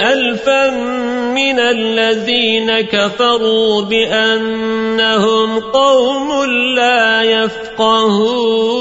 ألفا من الذين كفروا بأنهم قوم لا يفقهون.